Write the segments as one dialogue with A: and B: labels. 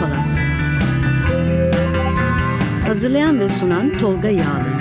A: Palas Hazırlayan ve sunan Tolga Yağlı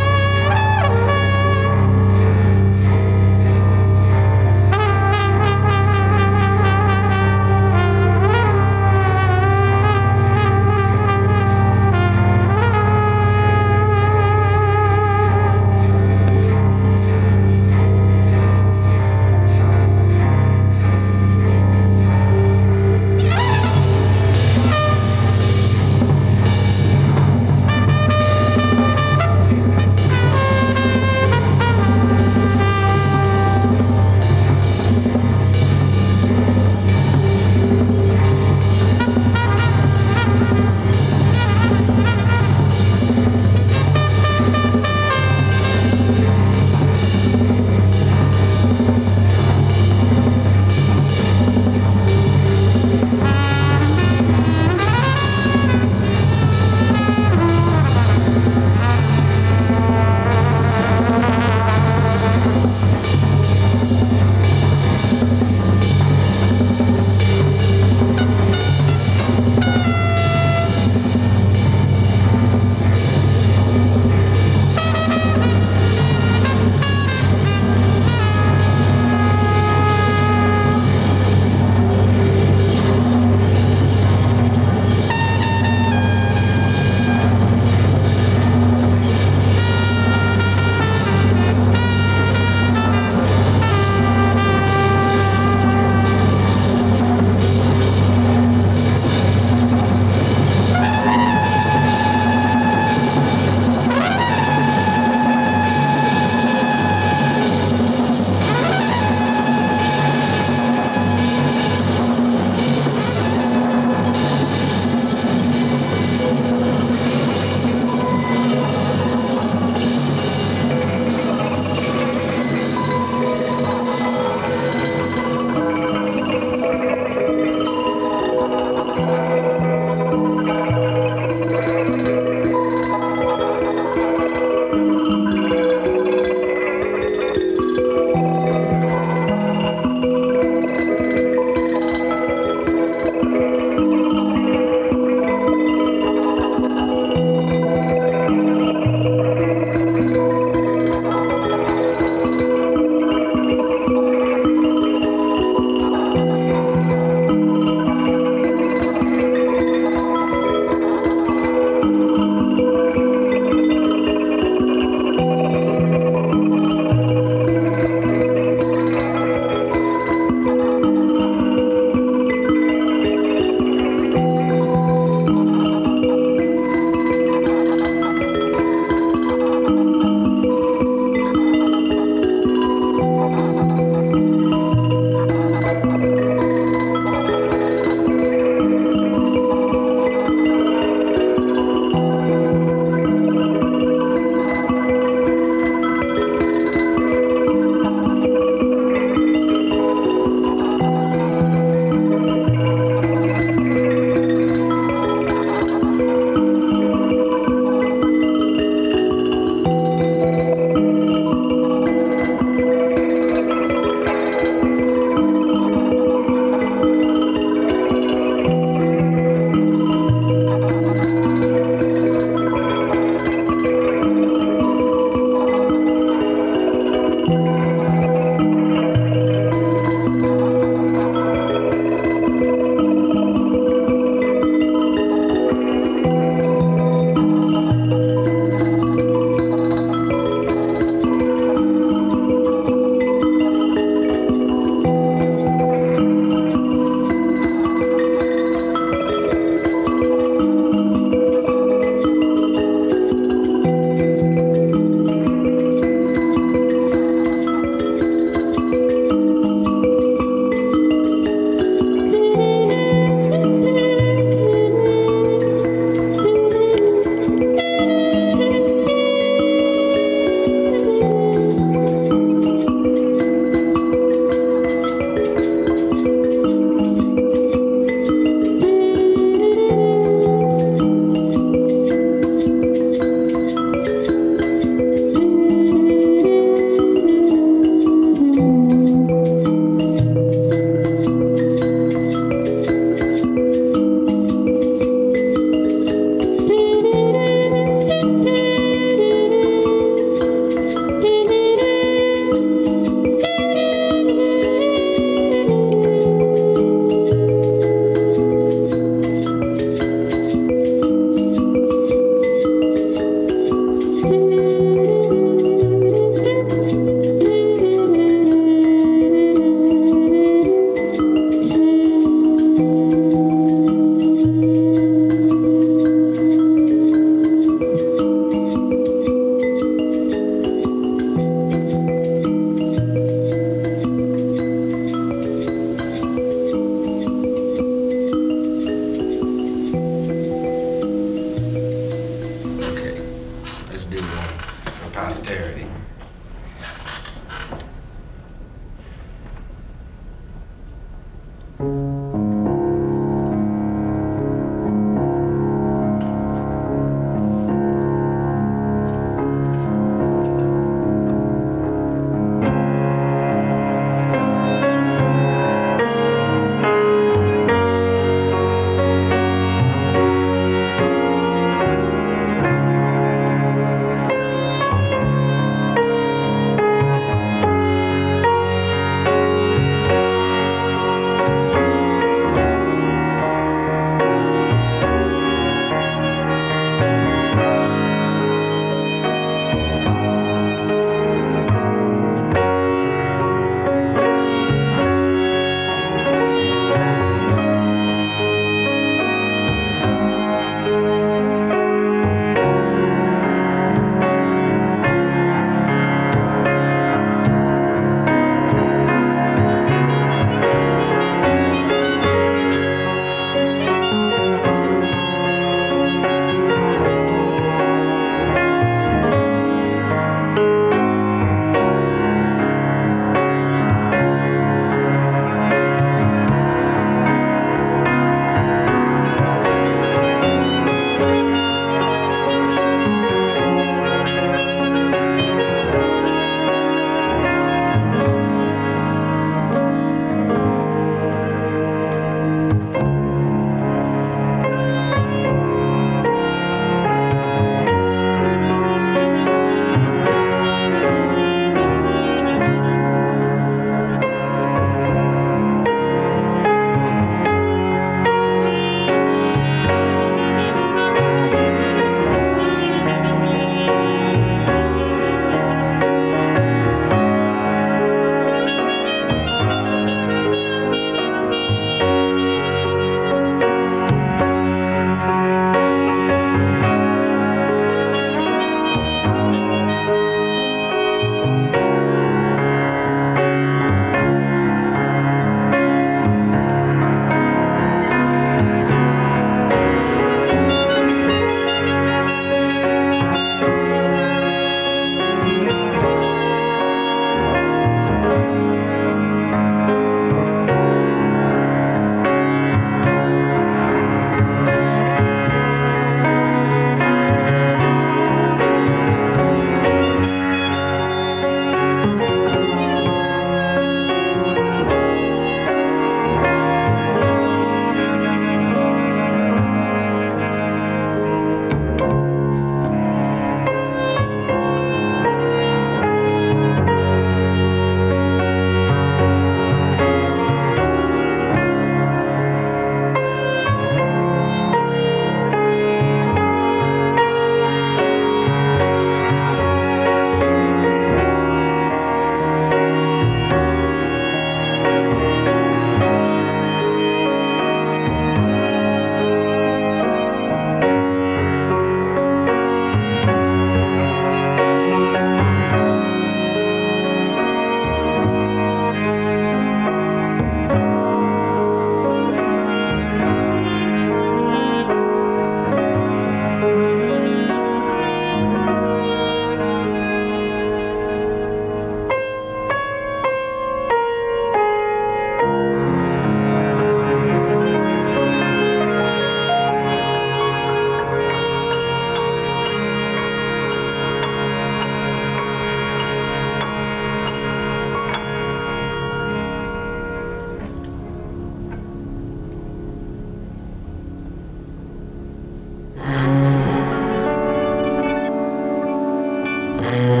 B: Yeah.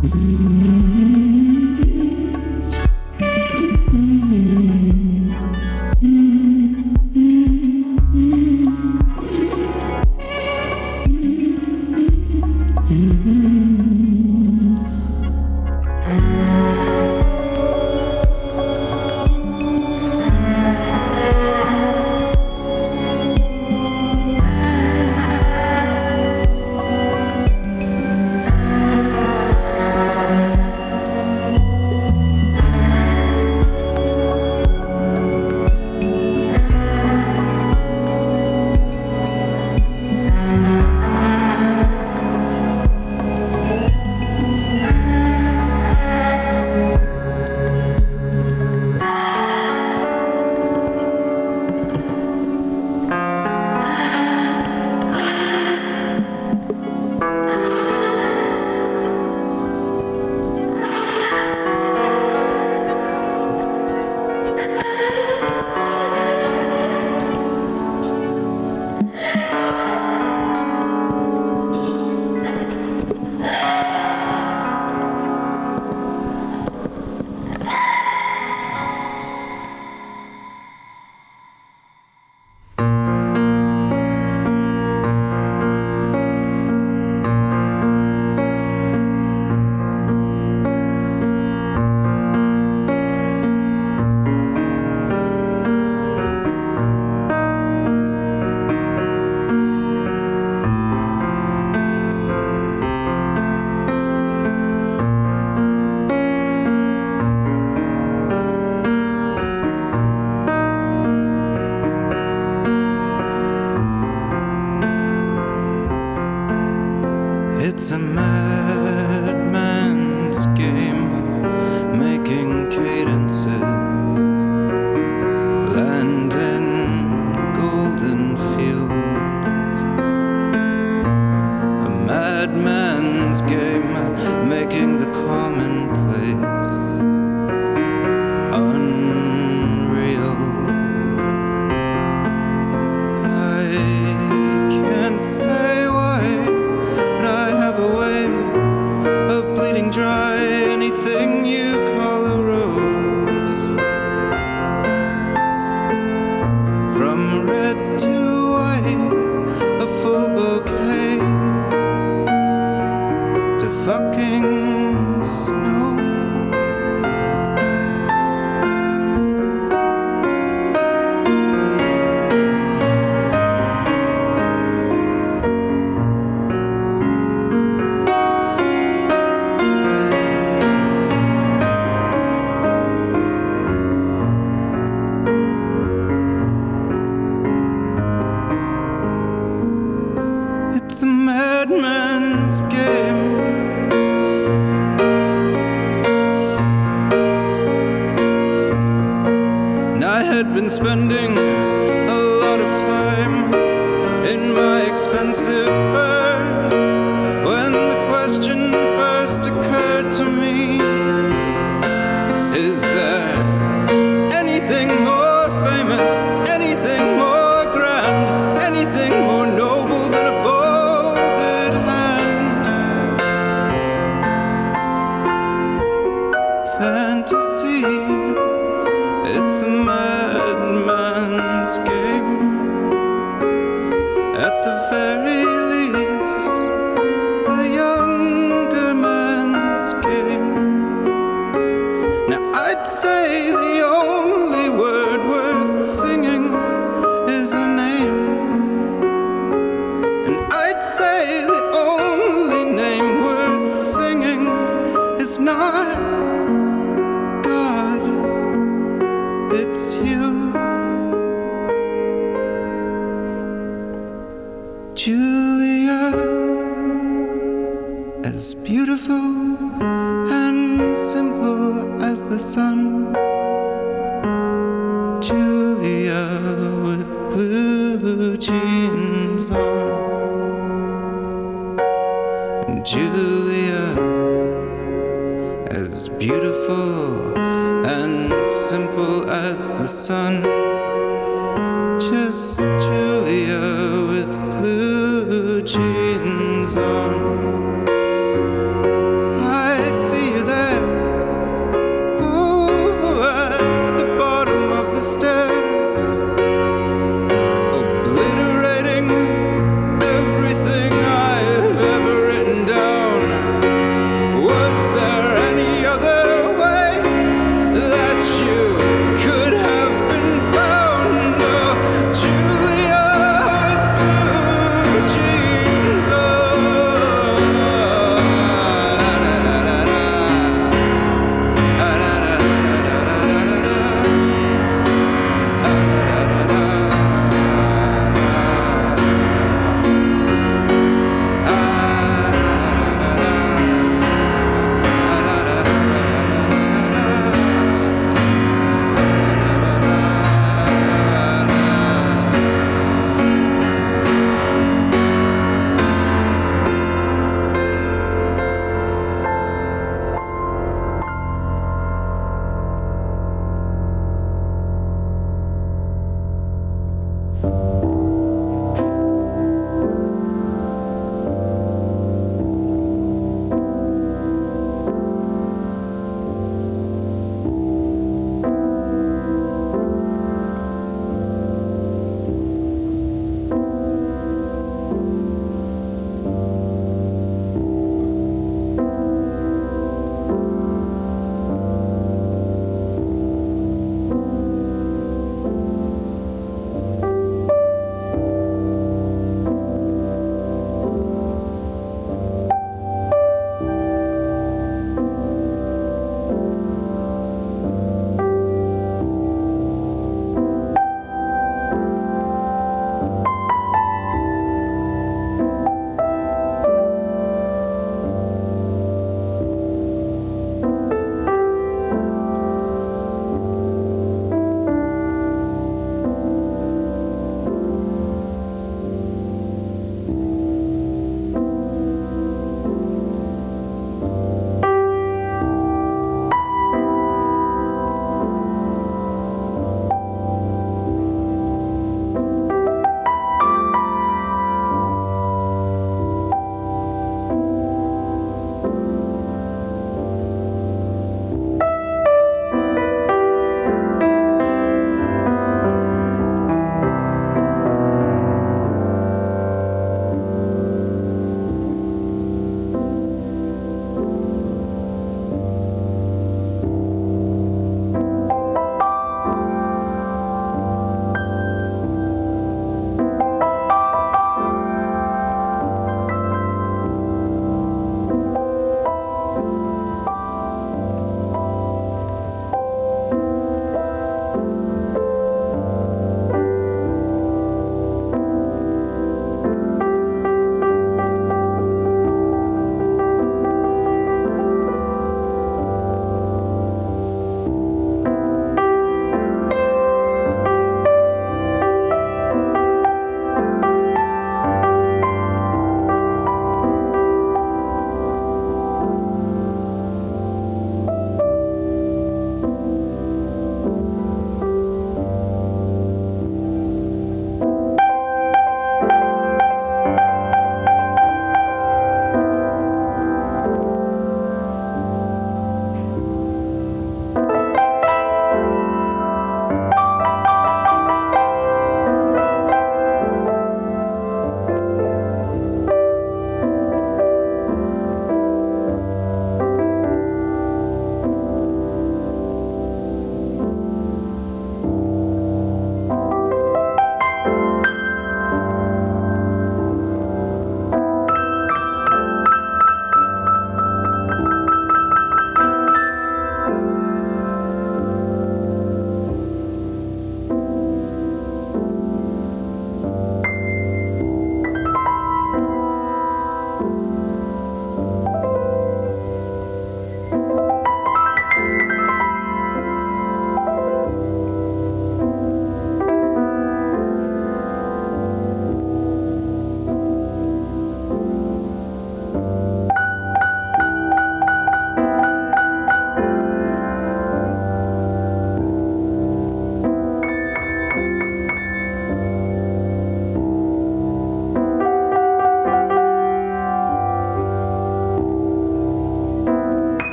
B: Mm-hmm.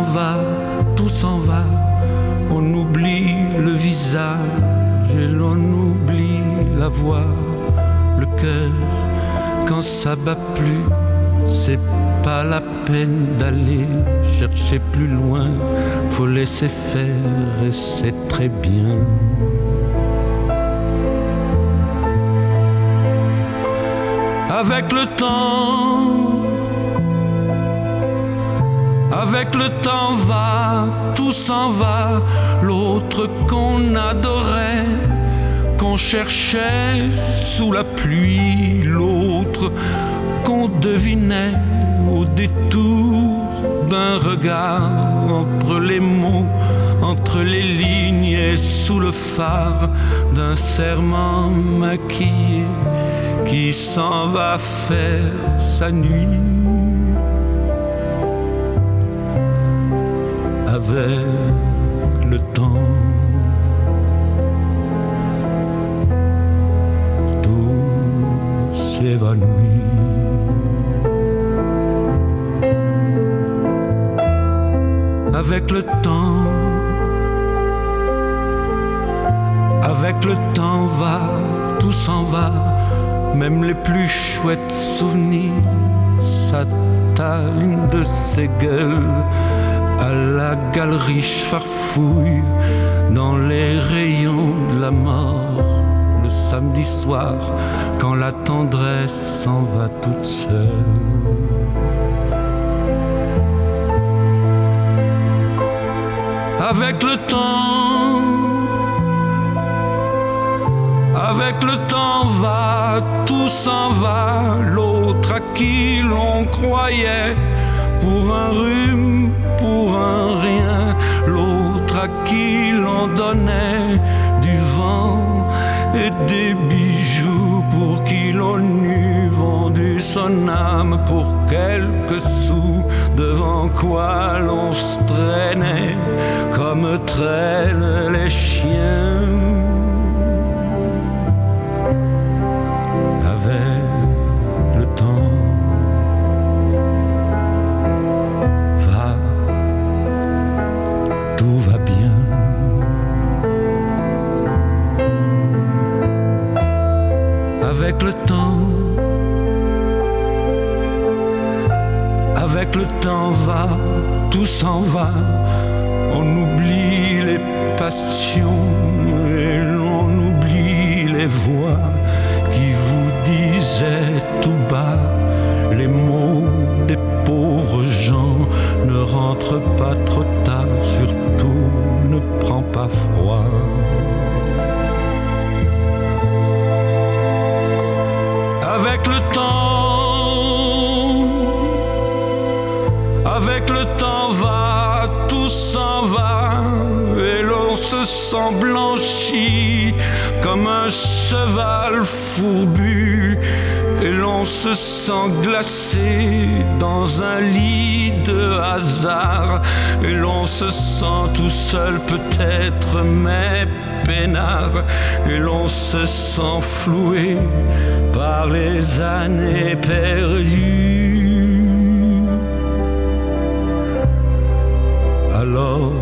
B: Temps va, tout s'en va. On oublie le visage et l'on oublie la voix, le cœur quand ça bat plus. C'est pas la peine d'aller chercher plus loin, faut laisser faire et c'est très bien. Avec le temps, avec le temps va, tout s'en va, l'autre qu'on adorait, qu'on cherchait sous la pluie, l'autre qu'on devinait au détour d'un regard entre les mots, entre les lignes et sous le phare d'un serment maquillé qui s'en va faire sa nuit avec le temps. Tout s'évanouit. Avec le temps, avec le temps va, tout s'en va même les plus chouettes souvenirs s'atteignent de ses gueules à la galerie farfouille dans les rayons de la mort le samedi soir quand la tendresse s'en va toute seule. Avec le temps, avec le temps va, tout s'en va, l'autre à qui l'on croyait pour un rhume, pour un rien, l'autre à qui l'on donnait du vent et des bijoux pour qui l'on eût vendu son âme pour quelques sous, devant quoi l'on se traînait comme traînent les chiens. avec Avec le temps, avec le temps va, tout s'en va. On oublie les passions et l'on oublie les voix qui vous disaient tout bas les mots des pauvres gens. Ne rentre pas trop tard, surtout ne prends pas froid. Avec le temps, avec le temps va, tout s'en va, et l'on se sent blanchi comme un cheval fourbu, et l'on se sent glacé dans un lit de hasard, et l'on se sent tout seul peut-être, mais peinard, et l'on se sent floué par les années perdues. Alors,